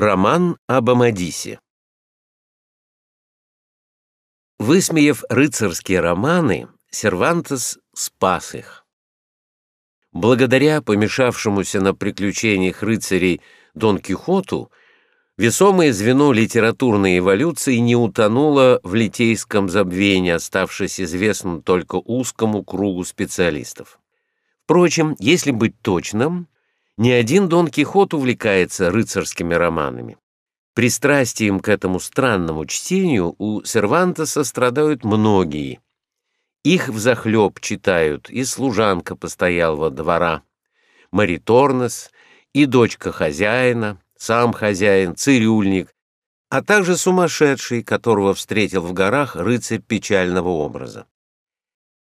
Роман об Амадисе Высмеяв рыцарские романы, Сервантес спас их. Благодаря помешавшемуся на приключениях рыцарей Дон Кихоту, весомое звено литературной эволюции не утонуло в литейском забвении, оставшись известным только узкому кругу специалистов. Впрочем, если быть точным, ни один Дон Кихот увлекается рыцарскими романами. Пристрастием к этому странному чтению у Сервантеса страдают многие. Их взахлеб читают и служанка постоялого двора, Мариторнес, и дочка хозяина, сам хозяин, цирюльник, а также сумасшедший, которого встретил в горах рыцарь печального образа.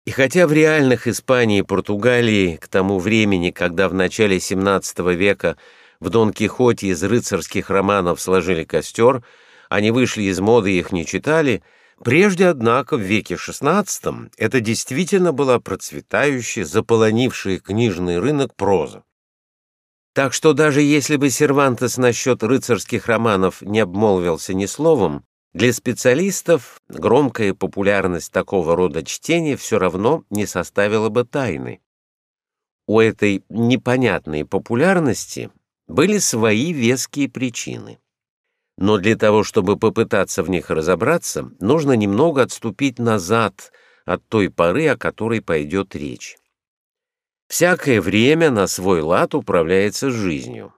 И хотя в реальных Испании и Португалии к тому времени, когда в начале XVII века в Дон Кихоте из рыцарских романов сложили костер, они вышли из моды и их не читали, прежде, однако, в веке XVI это действительно была процветающая, заполонившая книжный рынок проза. Так что даже если бы Сервантес насчет рыцарских романов не обмолвился ни словом, для специалистов громкая популярность такого рода чтения все равно не составила бы тайны. У этой непонятной популярности были свои веские причины. Но для того, чтобы попытаться в них разобраться, нужно немного отступить назад от той поры, о которой пойдет речь. Всякое время на свой лад управляется жизнью.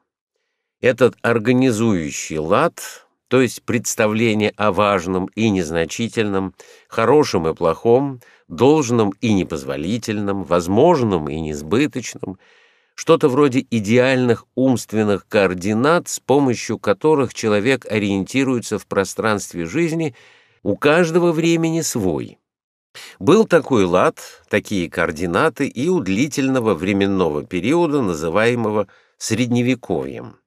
Этот организующий лад то есть представление о важном и незначительном, хорошем и плохом, должном и непозволительном, возможном и несбыточном, что-то вроде идеальных умственных координат, с помощью которых человек ориентируется в пространстве жизни, у каждого времени свой. Был такой лад, такие координаты и у длительного временного периода, называемого Средневековьем.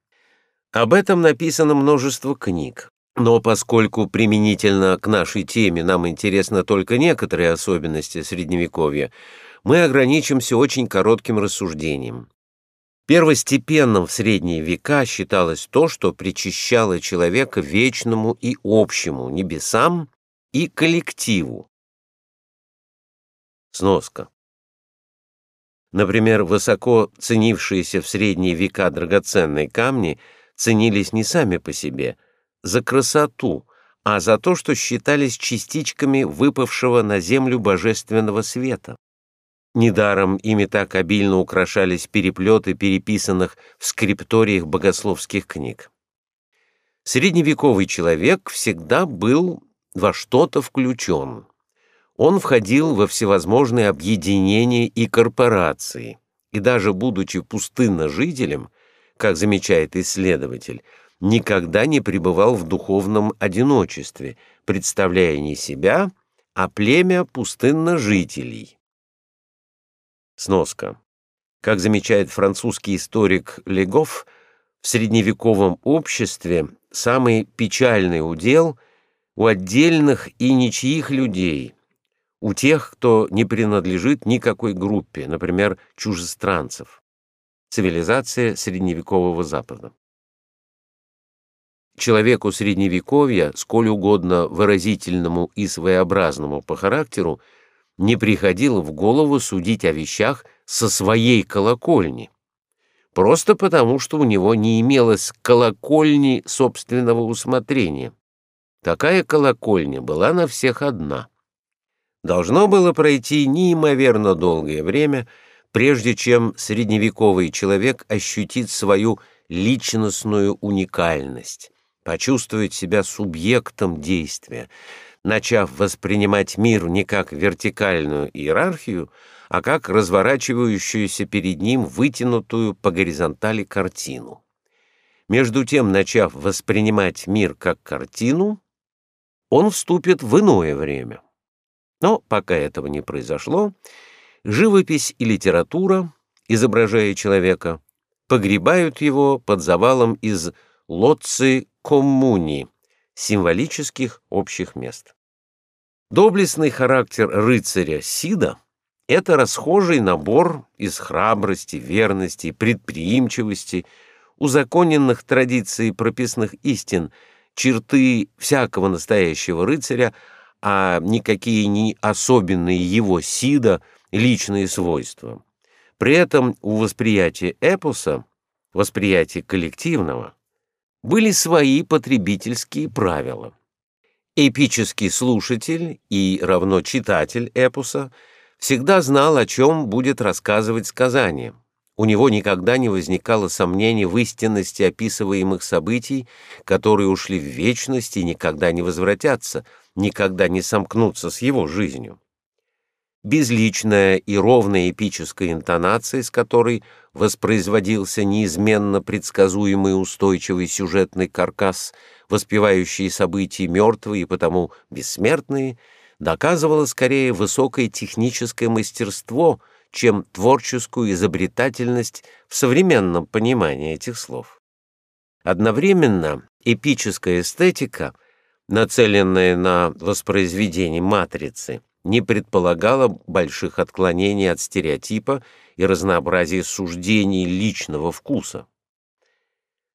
Об этом написано множество книг. Но поскольку применительно к нашей теме нам интересны только некоторые особенности Средневековья, мы ограничимся очень коротким рассуждением. Первостепенным в средние века считалось то, что причащало человека вечному и общему, небесам и коллективу. Сноска. Например, высоко ценившиеся в средние века драгоценные камни – ценились не сами по себе, за красоту, а за то, что считались частичками выпавшего на землю божественного света. Недаром ими так обильно украшались переплеты переписанных в скрипториях богословских книг. Средневековый человек всегда был во что-то включен. Он входил во всевозможные объединения и корпорации, и даже будучи пустынно жителем, как замечает исследователь, никогда не пребывал в духовном одиночестве, представляя не себя, а племя пустынножителей. Сноска. Как замечает французский историк Легов, в средневековом обществе самый печальный удел у отдельных и ничьих людей, у тех, кто не принадлежит никакой группе, например, чужестранцев. Цивилизация средневекового Запада. Человеку средневековья, сколь угодно выразительному и своеобразному по характеру, не приходило в голову судить о вещах со своей колокольни, просто потому, что у него не имелось колокольни собственного усмотрения. Такая колокольня была на всех одна. Должно было пройти неимоверно долгое время — прежде чем средневековый человек ощутит свою личностную уникальность, почувствует себя субъектом действия, начав воспринимать мир не как вертикальную иерархию, а как разворачивающуюся перед ним вытянутую по горизонтали картину. Между тем, начав воспринимать мир как картину, он вступит в иное время. Но пока этого не произошло, Живопись и литература, изображая человека, погребают его под завалом из лоци коммуни, символических общих мест. Доблестный характер рыцаря Сида — это расхожий набор из храбрости, верности, предприимчивости, узаконенных традиций прописных истин, черты всякого настоящего рыцаря, а никакие не особенные его сида, личные свойства. При этом у восприятия эпоса, восприятия коллективного, были свои потребительские правила. Эпический слушатель и равно читатель эпоса всегда знал, о чем будет рассказывать сказание. У него никогда не возникало сомнений в истинности описываемых событий, которые ушли в вечность и никогда не возвратятся, никогда не сомкнутся с его жизнью. Безличная и ровная эпическая интонация, с которой воспроизводился неизменно предсказуемый устойчивый сюжетный каркас, воспевающий события мертвые и потому бессмертные, доказывала скорее высокое техническое мастерство — чем творческую изобретательность в современном понимании этих слов. Одновременно эпическая эстетика, нацеленная на воспроизведение матрицы, не предполагала больших отклонений от стереотипа и разнообразия суждений личного вкуса.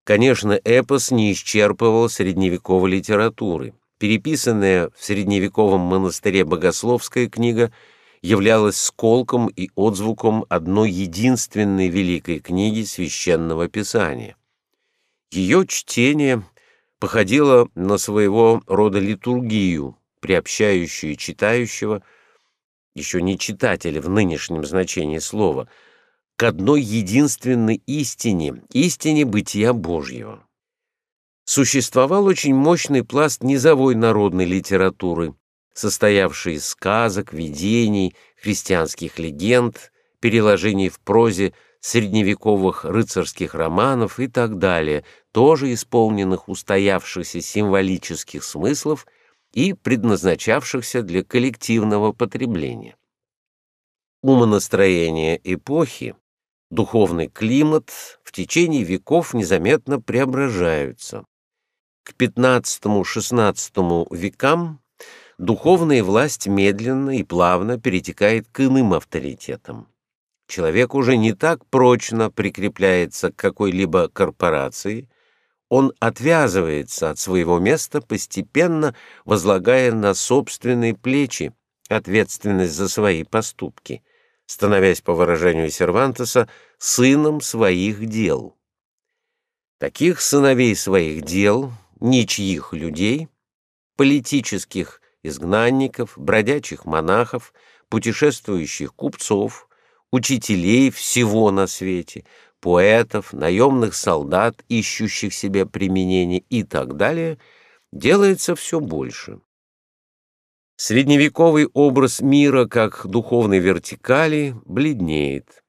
Конечно, эпос не исчерпывал средневековой литературы. Переписанная в средневековом монастыре богословская книга – являлась сколком и отзвуком одной единственной великой книги священного писания. Ее чтение походило на своего рода литургию, приобщающую читающего, еще не читателя в нынешнем значении слова, к одной единственной истине, истине бытия Божьего. Существовал очень мощный пласт низовой народной литературы, состоявший из сказок, видений, христианских легенд, переложений в прозе средневековых рыцарских романов и так далее, тоже исполненных устоявшихся символических смыслов и предназначавшихся для коллективного потребления. Умонастроение эпохи, духовный климат в течение веков незаметно преображаются. К XV-XVI векам духовная власть медленно и плавно перетекает к иным авторитетам. Человек уже не так прочно прикрепляется к какой-либо корпорации, он отвязывается от своего места, постепенно возлагая на собственные плечи ответственность за свои поступки, становясь, по выражению Сервантеса, сыном своих дел. Таких сыновей своих дел, ничьих людей, политических изгнанников, бродячих монахов, путешествующих купцов, учителей всего на свете, поэтов, наемных солдат, ищущих себе применение и так далее, делается все больше. Средневековый образ мира как духовной вертикали бледнеет.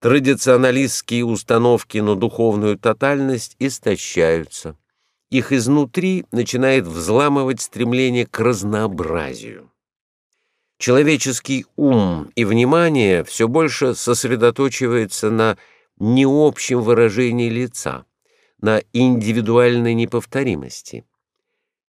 Традиционалистские установки на духовную тотальность истощаются их изнутри начинает взламывать стремление к разнообразию. Человеческий ум и внимание все больше сосредоточивается на необщем выражении лица, на индивидуальной неповторимости.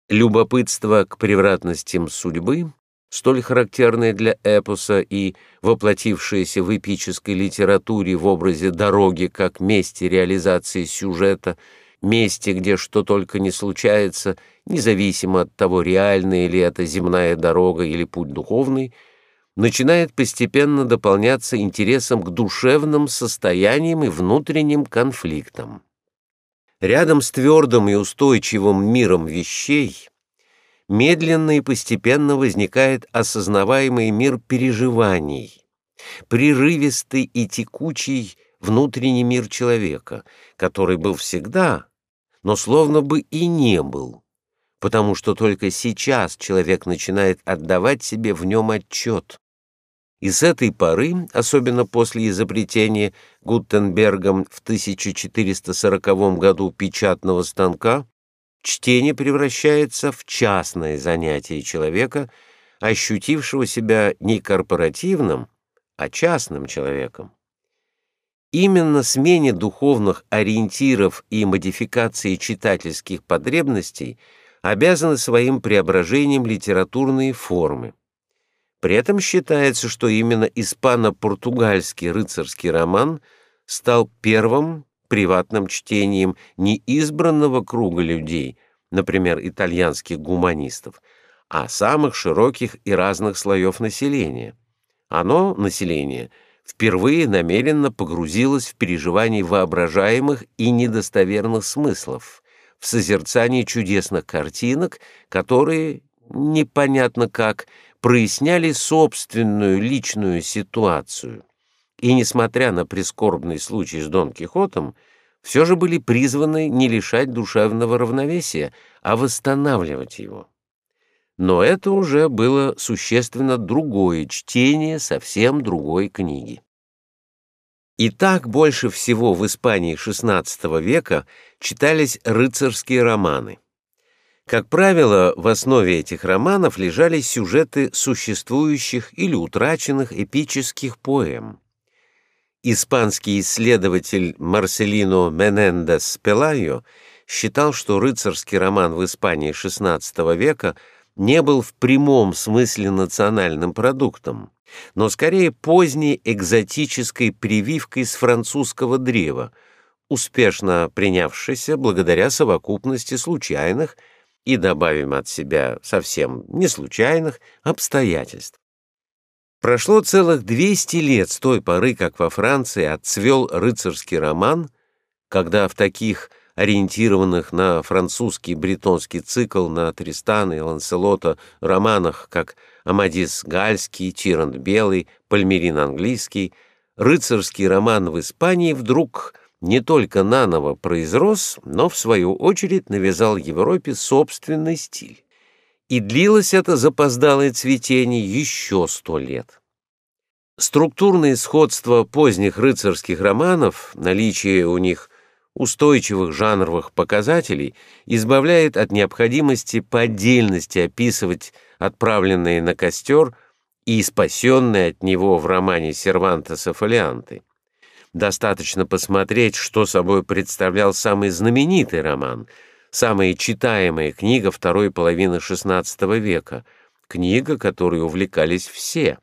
Любопытство к превратностям судьбы, столь характерное для эпоса и воплотившееся в эпической литературе в образе дороги как месте реализации сюжета – месте, где что только не случается, независимо от того, реальная ли это земная дорога или путь духовный, начинает постепенно дополняться интересом к душевным состояниям и внутренним конфликтам. Рядом с твердым и устойчивым миром вещей медленно и постепенно возникает осознаваемый мир переживаний, прерывистый и текучий внутренний мир человека, который был всегда, но словно бы и не был, потому что только сейчас человек начинает отдавать себе в нем отчет. И с этой поры, особенно после изобретения Гутенбергом в 1440 году печатного станка, чтение превращается в частное занятие человека, ощутившего себя не корпоративным, а частным человеком. Именно смене духовных ориентиров и модификации читательских потребностей обязаны своим преображением литературные формы. При этом считается, что именно испано-португальский рыцарский роман стал первым приватным чтением не избранного круга людей, например, итальянских гуманистов, а самых широких и разных слоев населения. Оно, население, впервые намеренно погрузилось в переживание воображаемых и недостоверных смыслов, в созерцание чудесных картинок, которые, непонятно как, проясняли собственную личную ситуацию. И, несмотря на прискорбный случай с Дон Кихотом, все же были призваны не лишать душевного равновесия, а восстанавливать его. Но это уже было существенно другое чтение совсем другой книги. И так больше всего в Испании XVI века читались рыцарские романы. Как правило, в основе этих романов лежали сюжеты существующих или утраченных эпических поэм. Испанский исследователь Марселино Менендес Пелайо считал, что рыцарский роман в Испании XVI века – не был в прямом смысле национальным продуктом, но скорее поздней экзотической прививкой с французского древа, успешно принявшейся благодаря совокупности случайных и, добавим от себя совсем не случайных, обстоятельств. Прошло целых 200 лет с той поры, как во Франции отцвел рыцарский роман, когда в таких ориентированных на французский бретонский цикл на Тристана и Ланселота романах, как Амадис Гальский, Тирант Белый, Пальмерин Английский, рыцарский роман в Испании вдруг не только наново произрос, но, в свою очередь, навязал Европе собственный стиль. И длилось это запоздалое цветение еще сто лет. Структурное сходство поздних рыцарских романов, наличие у них устойчивых жанровых показателей избавляет от необходимости по отдельности описывать отправленные на костер и спасенные от него в романе Сервантеса фолианты. Достаточно посмотреть, что собой представлял самый знаменитый роман, самая читаемая книга второй половины XVI века, книга, которой увлекались все,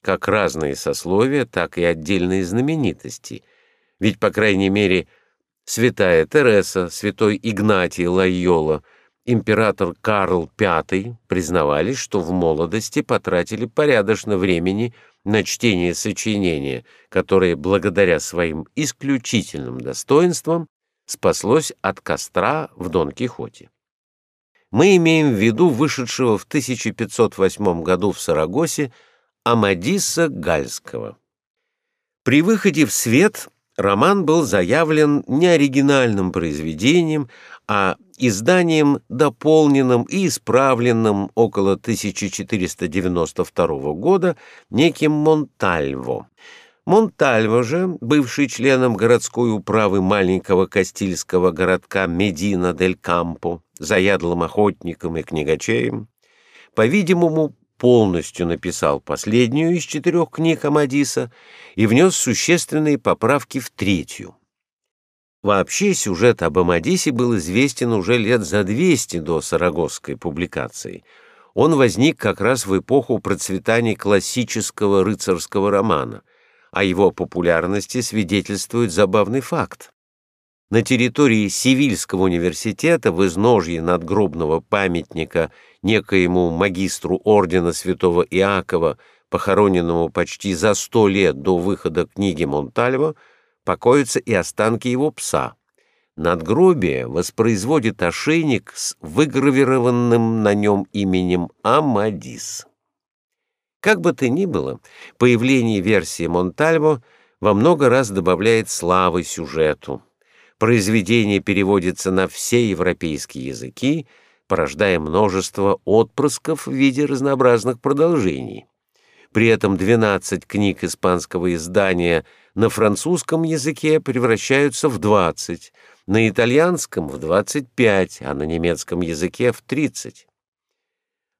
как разные сословия, так и отдельные знаменитости. Ведь, по крайней мере, святая Тереса, святой Игнатий Лайола, император Карл V признавались, что в молодости потратили порядочно времени на чтение сочинения, которое благодаря своим исключительным достоинствам спаслось от костра в Дон Кихоте. Мы имеем в виду вышедшего в 1508 году в Сарагосе Амадиса Гальского. При выходе в свет роман был заявлен не оригинальным произведением, а изданием, дополненным и исправленным около 1492 года неким Монтальво. Монтальво же, бывший членом городской управы маленького кастильского городка Медина-дель-Кампо, заядлым охотником и книгачеем, по-видимому, полностью написал последнюю из четырех книг Амадиса и внес существенные поправки в третью. Вообще сюжет об Амадисе был известен уже лет за 200 до Сарагосской публикации. Он возник как раз в эпоху процветания классического рыцарского романа. О его популярности свидетельствует забавный факт. На территории Сивильского университета в изножье надгробного памятника некоему магистру ордена святого Иакова, похороненному почти за сто лет до выхода книги Монтальво, покоятся и останки его пса. Надгробие воспроизводит ошейник с выгравированным на нем именем Амадис. Как бы то ни было, появление версии Монтальво во много раз добавляет славы сюжету. Произведение переводится на все европейские языки, порождая множество отпрысков в виде разнообразных продолжений. При этом 12 книг испанского издания на французском языке превращаются в 20, на итальянском — в 25, а на немецком языке — в 30.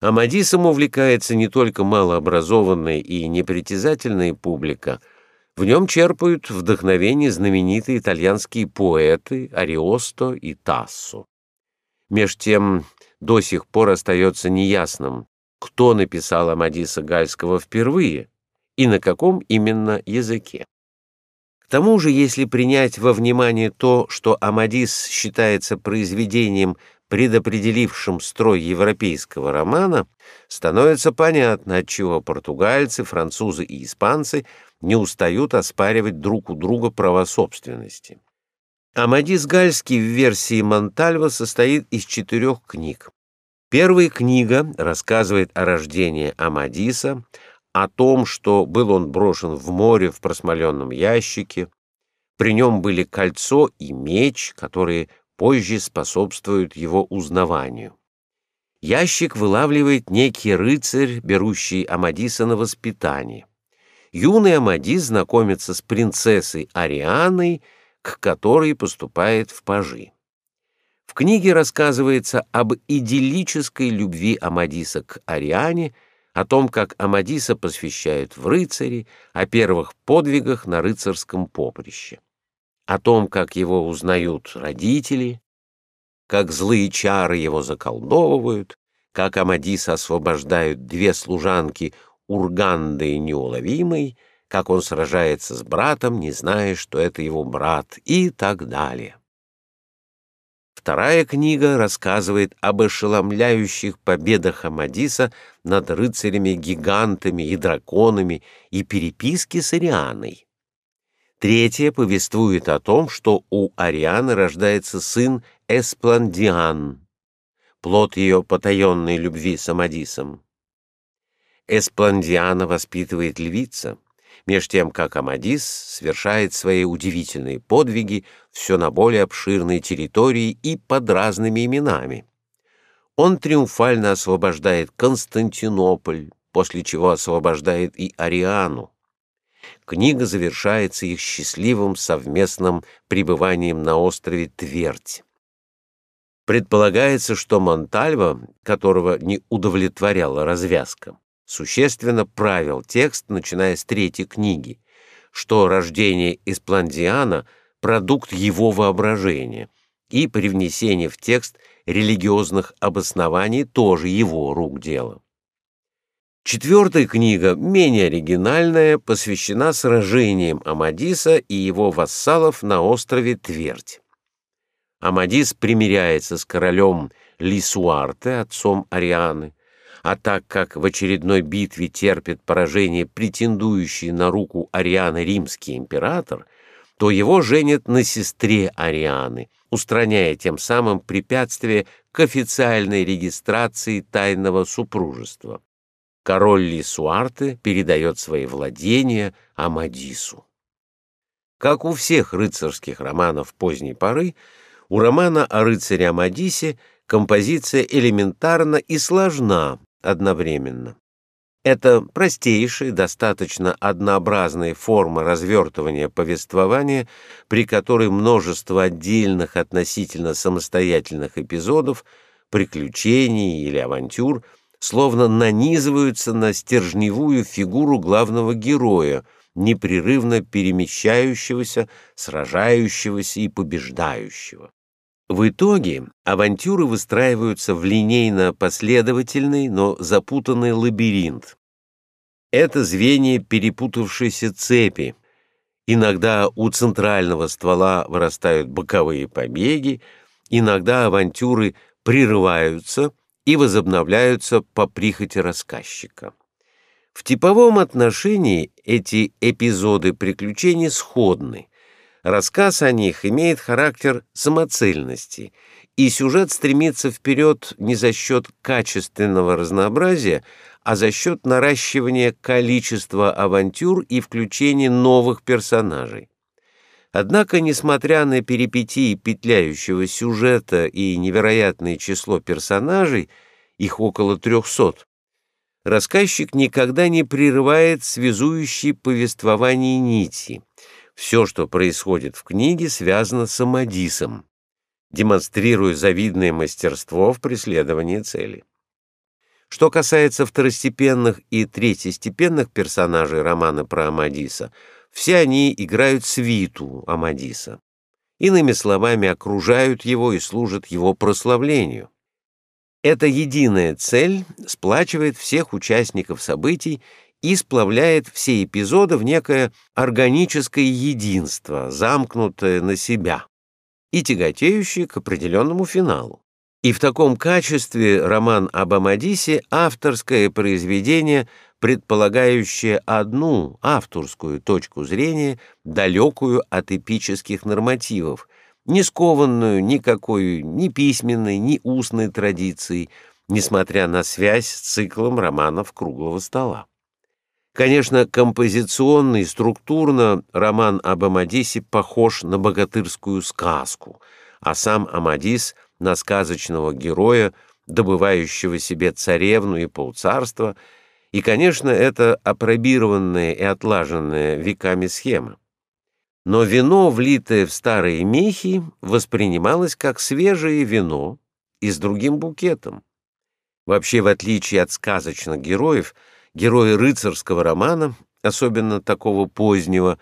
Амадисом увлекается не только малообразованная и непритязательная публика — в нем черпают вдохновение знаменитые итальянские поэты Ариосто и Тассо. Меж тем до сих пор остается неясным, кто написал Амадиса Гальского впервые и на каком именно языке. тому же, если принять во внимание то, что Амадис считается произведением, предопределившим строй европейского романа, становится понятно, отчего португальцы, французы и испанцы не устают оспаривать друг у друга права собственности. Амадис Гальский в версии Монтальва состоит из четырех книг. Первая книга рассказывает о рождении Амадиса, о том, что был он брошен в море в просмоленном ящике, при нем были кольцо и меч, которые позже способствуют его узнаванию. Ящик вылавливает некий рыцарь, берущий Амадиса на воспитание. Юный Амадис знакомится с принцессой Арианой, к которой поступает в пажи. В книге рассказывается об идиллической любви Амадиса к Ариане, о том, как Амадиса посвящают в рыцари, о первых подвигах на рыцарском поприще, о том, как его узнают родители, как злые чары его заколдовывают, как Амадиса освобождают две служанки Урганды и Неуловимой, как он сражается с братом, не зная, что это его брат, и так далее. Вторая книга рассказывает об ошеломляющих победах Амадиса над рыцарями-гигантами и драконами и переписке с Арианой. Третья повествует о том, что у Арианы рождается сын Эспландиан, плод ее потаенной любви с Амадисом. Эспландиана воспитывает львица — меж тем как Амадис совершает свои удивительные подвиги все на более обширной территории и под разными именами. Он триумфально освобождает Константинополь, после чего освобождает и Ариану. Книга завершается их счастливым совместным пребыванием на острове Твердь. Предполагается, что Монтальво, которого не удовлетворяла развязка, существенно правил текст, начиная с третьей книги, что рождение Эспландиана — продукт его воображения, и привнесение в текст религиозных обоснований тоже его рук дело. Четвертая книга, менее оригинальная, посвящена сражениям Амадиса и его вассалов на острове Твердь. Амадис примиряется с королем Лисуарте, отцом Арианы, а так как в очередной битве терпит поражение претендующий на руку Арианы римский император, то его женят на сестре Арианы, устраняя тем самым препятствие к официальной регистрации тайного супружества. Король Лисуарте передает свои владения Амадису. Как у всех рыцарских романов поздней поры, у романа о рыцаре Амадисе композиция элементарна и сложна, одновременно. Это простейшая, достаточно однообразная форма развертывания повествования, при которой множество отдельных относительно самостоятельных эпизодов, приключений или авантюр словно нанизываются на стержневую фигуру главного героя, непрерывно перемещающегося, сражающегося и побеждающего. В итоге авантюры выстраиваются в линейно-последовательный, но запутанный лабиринт. Это звенья перепутавшейся цепи. Иногда у центрального ствола вырастают боковые побеги, иногда авантюры прерываются и возобновляются по прихоти рассказчика. В типовом отношении эти эпизоды приключений сходны. Рассказ о них имеет характер самоцельности, и сюжет стремится вперед не за счет качественного разнообразия, а за счет наращивания количества авантюр и включения новых персонажей. Однако, несмотря на перипетии петляющего сюжета и невероятное число персонажей, их около трехсот, рассказчик никогда не прерывает связующие повествование нити — все, что происходит в книге, связано с Амадисом, демонстрируя завидное мастерство в преследовании цели. Что касается второстепенных и третьестепенных персонажей романа про Амадиса, все они играют свиту Амадиса. Иными словами, окружают его и служат его прославлению. Эта единая цель сплачивает всех участников событий и сплавляет все эпизоды в некое органическое единство, замкнутое на себя и тяготеющее к определенному финалу. И в таком качестве роман об Амадисе — авторское произведение, предполагающее одну авторскую точку зрения, далекую от эпических нормативов, не скованную никакой ни письменной, ни устной традицией, несмотря на связь с циклом романов «Круглого стола». Конечно, композиционно и структурно роман об Амадисе похож на богатырскую сказку, а сам Амадис — на сказочного героя, добывающего себе царевну и полцарства, и, конечно, это апробированная и отлаженная веками схема. Но вино, влитое в старые мехи, воспринималось как свежее вино и с другим букетом. Вообще, в отличие от сказочных героев, герои рыцарского романа, особенно такого позднего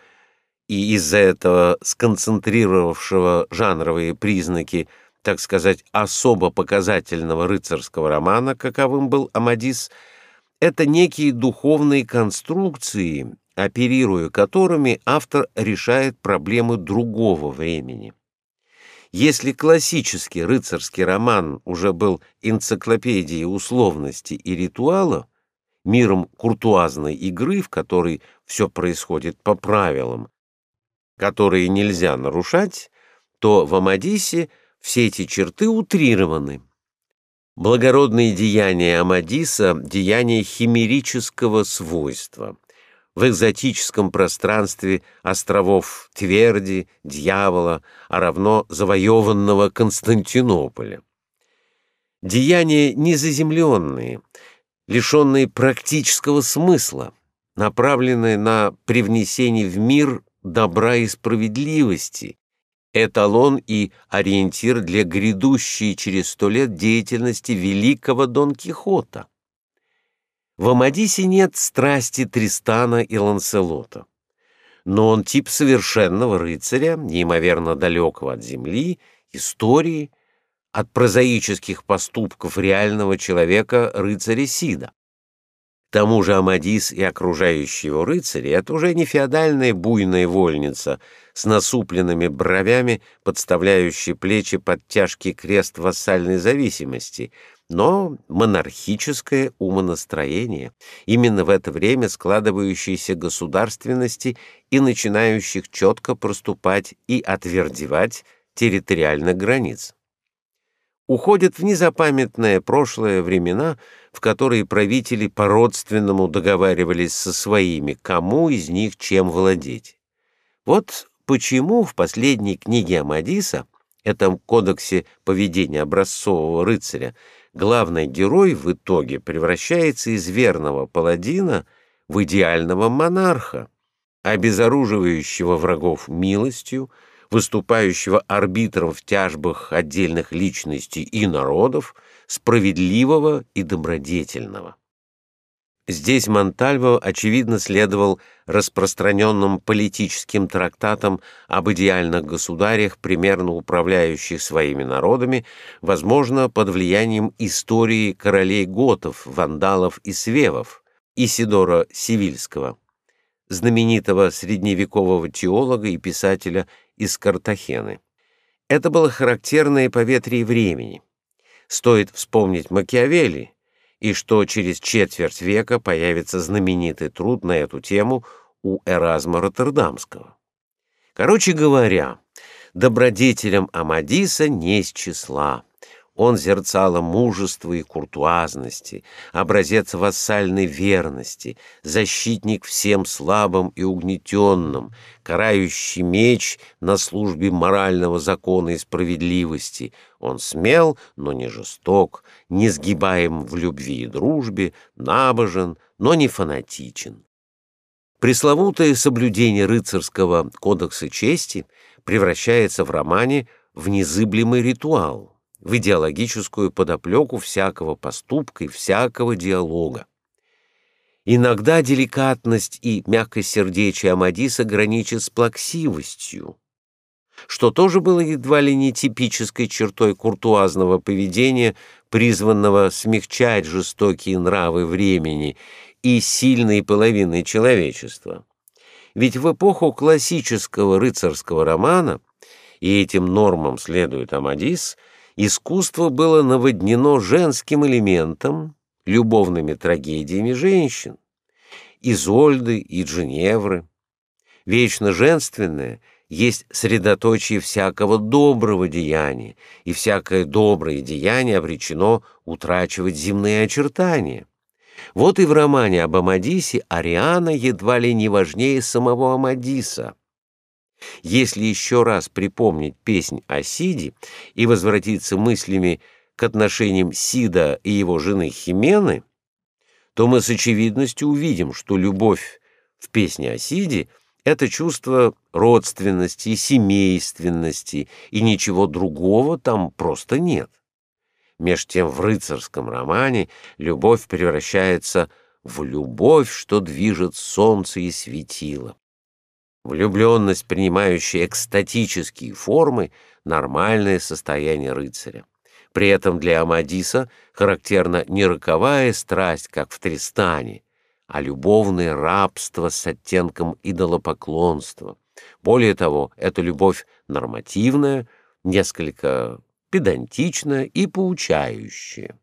и из-за этого сконцентрировавшего жанровые признаки, так сказать, особо показательного рыцарского романа, каковым был Амадис, это некие духовные конструкции, оперируя которыми автор решает проблемы другого времени. Если классический рыцарский роман уже был энциклопедией условности и ритуала, миром куртуазной игры, в которой все происходит по правилам, которые нельзя нарушать, то в Амадисе все эти черты утрированы. Благородные деяния Амадиса — деяния химерического свойства. В экзотическом пространстве островов Тверди, Дьявола, а равно завоеванного Константинополя. Деяния незаземленные, лишенные практического смысла, направленные на привнесение в мир добра и справедливости, эталон и ориентир для грядущей через сто лет деятельности великого Дон Кихота. В Амадисе нет страсти Тристана и Ланселота, но он тип совершенного рыцаря, неимоверно далекого от земли, истории, от прозаических поступков реального человека рыцаря Сида. К тому же Амадис и окружающие его рыцари — это уже не феодальная буйная вольница с насупленными бровями, подставляющие плечи под тяжкий крест вассальной зависимости, но монархическое умонастроение, именно в это время складывающееся государственности и начинающих четко проступать и отвердевать территориальных границ уходят в незапамятное прошлое времена, в которые правители по-родственному договаривались со своими, кому из них чем владеть. Вот почему в последней книге Амадиса, этом кодексе поведения образцового рыцаря, главный герой в итоге превращается из верного паладина в идеального монарха, обезоруживающего врагов милостью, выступающего арбитром в тяжбах отдельных личностей и народов, справедливого и добродетельного. Здесь Монтальво, очевидно, следовал распространенным политическим трактатам об идеальных государях, примерно управляющих своими народами, возможно, под влиянием истории королей готов, вандалов и свевов, Исидора Сивильского, знаменитого средневекового теолога и писателя из Картахены. Это было характерное поветрие времени. Стоит вспомнить Макиавелли, и что через четверть века появится знаменитый труд на эту тему у Эразма Роттердамского. Короче говоря, добродетелям Амадиса не с числа. Он зерцало мужества и куртуазности, образец вассальной верности, защитник всем слабым и угнетенным, карающий меч на службе морального закона и справедливости. Он смел, но не жесток, не сгибаем в любви и дружбе, набожен, но не фанатичен. Пресловутое соблюдение рыцарского кодекса чести превращается в романе в незыблемый ритуал в идеологическую подоплеку всякого поступка и всякого диалога. Иногда деликатность и мягкосердечие Амадиса граничат с плаксивостью, что тоже было едва ли не типической чертой куртуазного поведения, призванного смягчать жестокие нравы времени и сильной половиной человечества. Ведь в эпоху классического рыцарского романа, и этим нормам следует Амадис, искусство было наводнено женским элементом, любовными трагедиями женщин, Изольды и Дженевры. Вечно женственное есть средоточие всякого доброго деяния, и всякое доброе деяние обречено утрачивать земные очертания. Вот и в романе об Амадисе Ариана едва ли не важнее самого Амадиса. Если еще раз припомнить песнь о Сиде и возвратиться мыслями к отношениям Сида и его жены Химены, то мы с очевидностью увидим, что любовь в песне о Сиде — это чувство родственности, семейственности, и ничего другого там просто нет. Меж тем в рыцарском романе любовь превращается в любовь, что движет солнце и светило. Влюбленность, принимающая экстатические формы, нормальное состояние рыцаря. При этом для Амадиса характерна не роковая страсть, как в Тристане, а любовное рабство с оттенком идолопоклонства. Более того, эта любовь нормативная, несколько педантично и поучающе.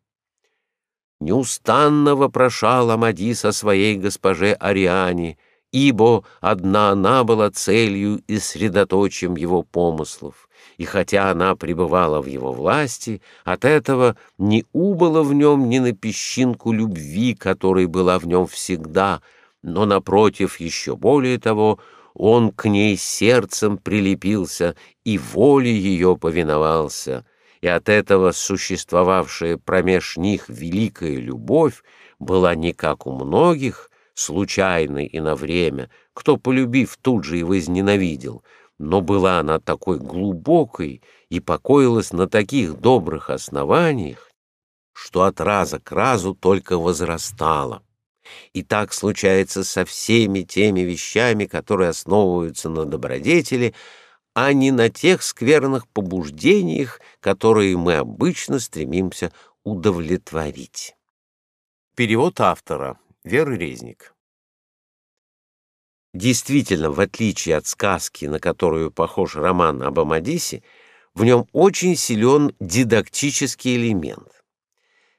Неустанно вопрошал Амадис о своей госпоже Ариане, ибо одна она была целью и средоточием его помыслов, и хотя она пребывала в его власти, от этого не убыло в нем ни на песчинку любви, которой была в нем всегда, но, напротив, еще более того, он к ней сердцем прилепился и воле ее повиновался — и от этого существовавшая промеж них великая любовь была не как у многих, случайной и на время, кто, полюбив, тут же и возненавидел, но была она такой глубокой и покоилась на таких добрых основаниях, что от раза к разу только возрастала. И так случается со всеми теми вещами, которые основываются на добродетели, а не на тех скверных побуждениях, которые мы обычно стремимся удовлетворить. Перевод автора. Вера Резник. Действительно, в отличие от сказки, на которую похож роман об Амадисе, в нем очень силен дидактический элемент.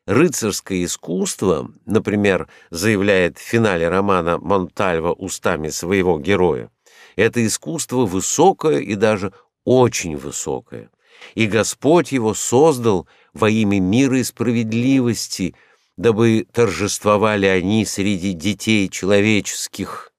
Рыцарское искусство, например, заявляет в финале романа Монтальва устами своего героя, это искусство высокое и даже очень высокое. И Господь его создал во имя мира и справедливости, дабы торжествовали они среди детей человеческих,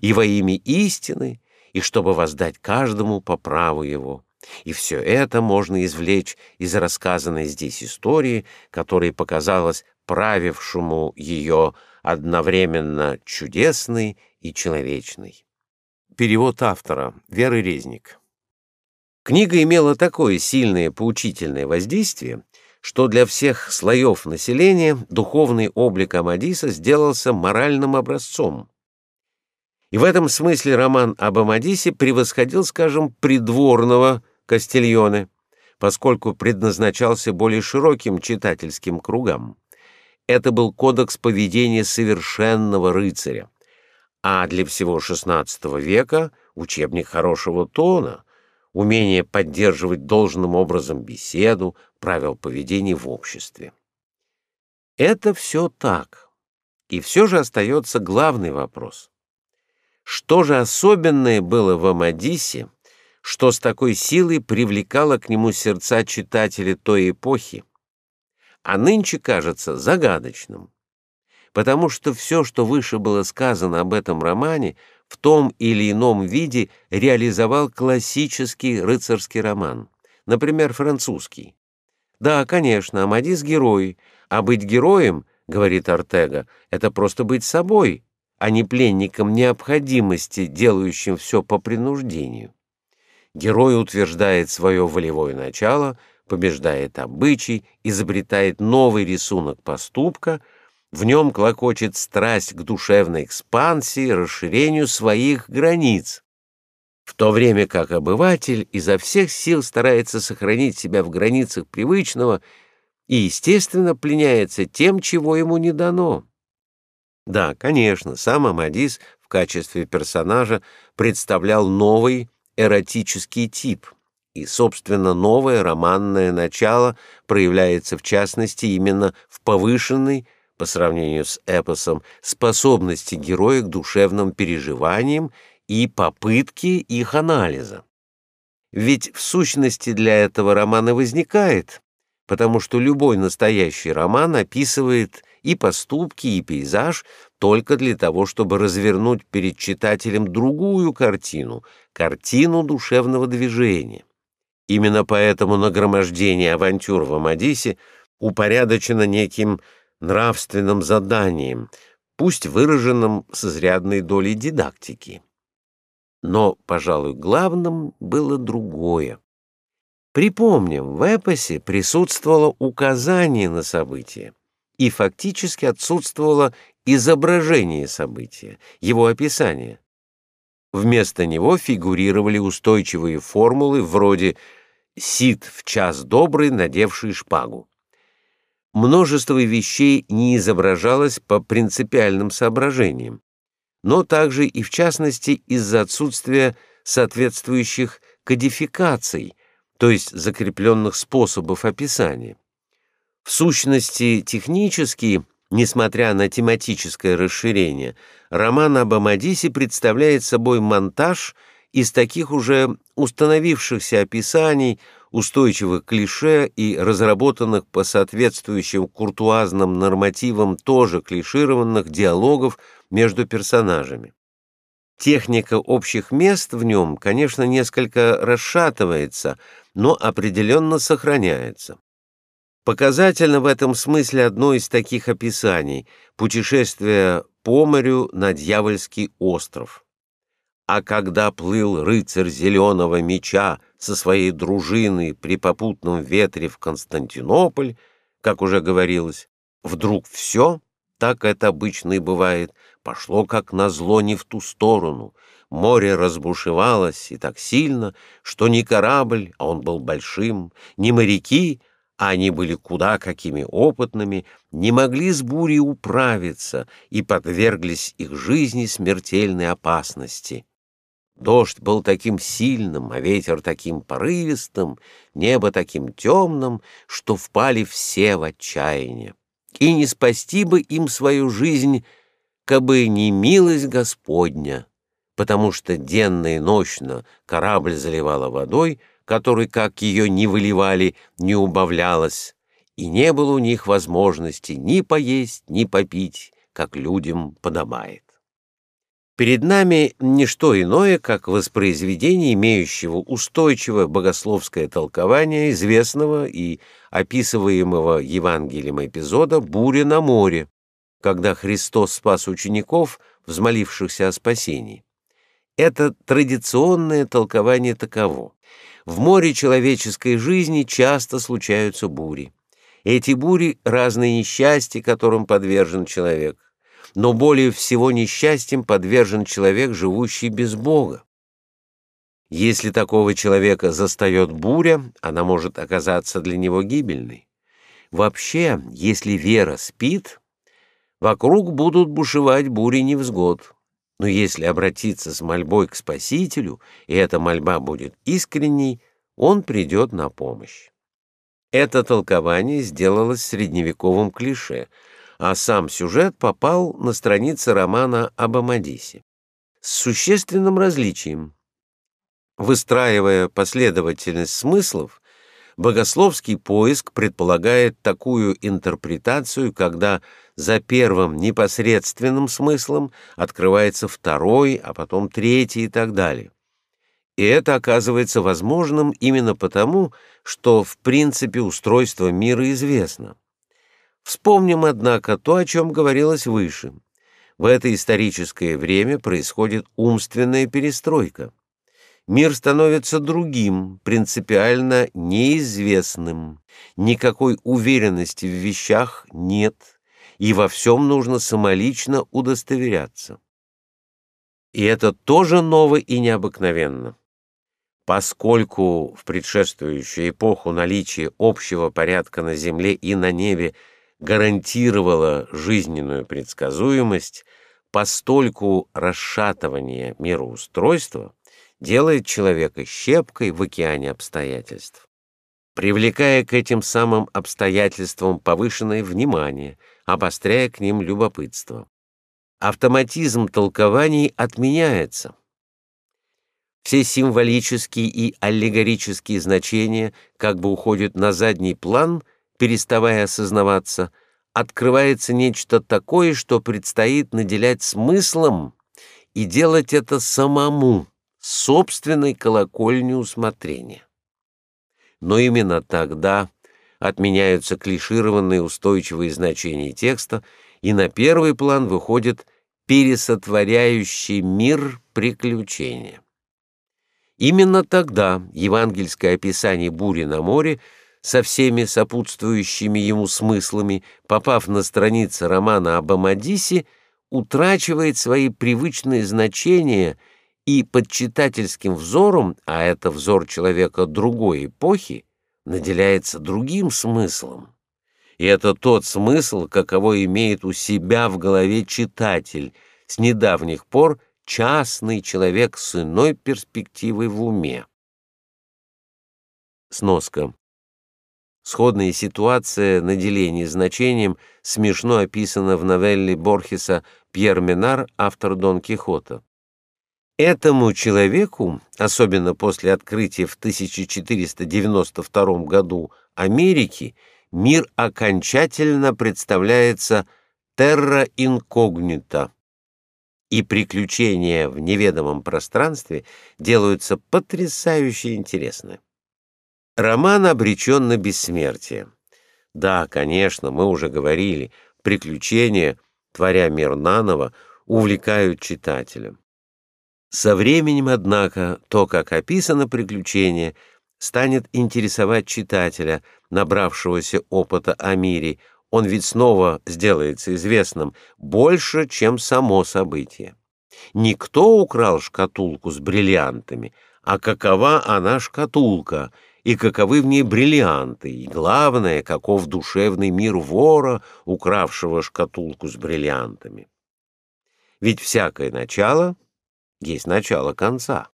и во имя истины, и чтобы воздать каждому по праву его. И все это можно извлечь из рассказанной здесь истории, которая показалась правившему ее одновременно чудесной и человечной. Перевод автора Веры Резник. Книга имела такое сильное поучительное воздействие, что для всех слоев населения духовный облик Амадиса сделался моральным образцом. И в этом смысле роман об Амадисе превосходил, скажем, придворного Кастильоне, поскольку предназначался более широким читательским кругам. Это был кодекс поведения совершенного рыцаря а для всего XVI века учебник хорошего тона, умение поддерживать должным образом беседу, правил поведения в обществе. Это все так. И все же остается главный вопрос. Что же особенное было в Амадисе, что с такой силой привлекало к нему сердца читателей той эпохи, а нынче кажется загадочным? потому что все, что выше было сказано об этом романе, в том или ином виде реализовал классический рыцарский роман, например, французский. Да, конечно, Амадис — герой, а быть героем, говорит Артега, это просто быть собой, а не пленником необходимости, делающим все по принуждению. Герой утверждает свое волевое начало, побеждает обычай, изобретает новый рисунок поступка — в нем клокочет страсть к душевной экспансии, расширению своих границ, в то время как обыватель изо всех сил старается сохранить себя в границах привычного и, естественно, пленяется тем, чего ему не дано. Да, конечно, сам Амадис в качестве персонажа представлял новый эротический тип, и, собственно, новое романное начало проявляется в частности именно в повышенной, по сравнению с эпосом, способности героя к душевным переживаниям и попытке их анализа. Ведь в сущности для этого романа возникает, потому что любой настоящий роман описывает и поступки, и пейзаж только для того, чтобы развернуть перед читателем другую картину, картину душевного движения. Именно поэтому нагромождение авантюр в Амадисе упорядочено неким нравственным заданием, пусть выраженным с изрядной долей дидактики. Но, пожалуй, главным было другое. Припомним, в эпосе присутствовало указание на событие, и фактически отсутствовало изображение события, его описание. Вместо него фигурировали устойчивые формулы вроде «сид в час добрый, надевший шпагу». Множество вещей не изображалось по принципиальным соображениям но также и в частности из-за отсутствия соответствующих кодификаций, то есть закрепленных способов описания. В сущности, технически, несмотря на тематическое расширение, роман об Амадисе представляет собой монтаж из таких уже установившихся описаний, устойчивых клише и разработанных по соответствующим куртуазным нормативам тоже клишированных диалогов между персонажами. Техника общих мест в нем, конечно, несколько расшатывается, но определенно сохраняется. Показательно в этом смысле одно из таких описаний — путешествие по морю на Дьявольский остров. А когда плыл рыцарь зеленого меча со своей дружиной при попутном ветре в Константинополь, как уже говорилось, вдруг все, так это обычно и бывает, пошло как назло не в ту сторону. Море разбушевалось и так сильно, что ни корабль, а он был большим, ни моряки, а они были куда какими опытными, не могли с бурей управиться и подверглись их жизни смертельной опасности. Дождь был таким сильным, а ветер таким порывистым, небо таким темным, что впали все в отчаяние. И не спасти бы им свою жизнь, кабы не милость Господня, потому что денно и ночно корабль заливала водой, которой, как ее не выливали, не убавлялась, и не было у них возможности ни поесть, ни попить, как людям подобает. Перед нами не что иное, как воспроизведение имеющего устойчивое богословское толкование известного и описываемого Евангелием эпизода «Буря на море», когда Христос спас учеников, взмолившихся о спасении. Это традиционное толкование таково. В море человеческой жизни часто случаются бури. Эти бури — разные несчастья, которым подвержен человек но более всего несчастьем подвержен человек, живущий без Бога. Если такого человека застает буря, она может оказаться для него гибельной. Вообще, если вера спит, вокруг будут бушевать бури невзгод. Но если обратиться с мольбой к Спасителю, и эта мольба будет искренней, он придет на помощь. Это толкование сделалось средневековым клише — а сам сюжет попал на страницы романа об Амадисе. С существенным различием. Выстраивая последовательность смыслов, богословский поиск предполагает такую интерпретацию, когда за первым непосредственным смыслом открывается второй, а потом третий и так далее. И это оказывается возможным именно потому, что в принципе устройство мира известно. Вспомним, однако, то, о чем говорилось выше. В это историческое время происходит умственная перестройка. Мир становится другим, принципиально неизвестным. Никакой уверенности в вещах нет, и во всем нужно самолично удостоверяться. И это тоже ново и необыкновенно. Поскольку в предшествующую эпоху наличие общего порядка на земле и на небе гарантировала жизненную предсказуемость, постольку расшатывание мироустройства делает человека щепкой в океане обстоятельств. Привлекая к этим самым обстоятельствам повышенное внимание, обостряя к ним любопытство. Автоматизм толкований отменяется. Все символические и аллегорические значения как бы уходят на задний план, переставая осознаваться, открывается нечто такое, что предстоит наделять смыслом и делать это самому, собственной колокольней усмотрения. Но именно тогда отменяются клишированные устойчивые значения текста, и на первый план выходит пересотворяющий мир приключения. Именно тогда евангельское описание бури на море со всеми сопутствующими ему смыслами, попав на страницы романа об Амадисе, утрачивает свои привычные значения и под читательским взором, а это взор человека другой эпохи, наделяется другим смыслом. И это тот смысл, каково имеет у себя в голове читатель, с недавних пор частный человек с иной перспективой в уме. Сноска. Сходная ситуация на делении значением смешно описана в новелле Борхеса «Пьер Минар», автор Дон Кихота. Этому человеку, особенно после открытия в 1492 году Америки, мир окончательно представляется терра инкогнита и приключения в неведомом пространстве делаются потрясающе интересны. Роман обречен на бессмертие. Да, конечно, мы уже говорили, приключения, творя мир наново, увлекают читателя. Со временем, однако, то, как описано приключение, станет интересовать читателя, набравшегося опыта о мире, он ведь снова сделается известным больше, чем само событие. Никто украл шкатулку с бриллиантами, а какова она шкатулка, и каковы в ней бриллианты, и главное, каков душевный мир вора, укравшего шкатулку с бриллиантами. Ведь всякое начало есть начало конца.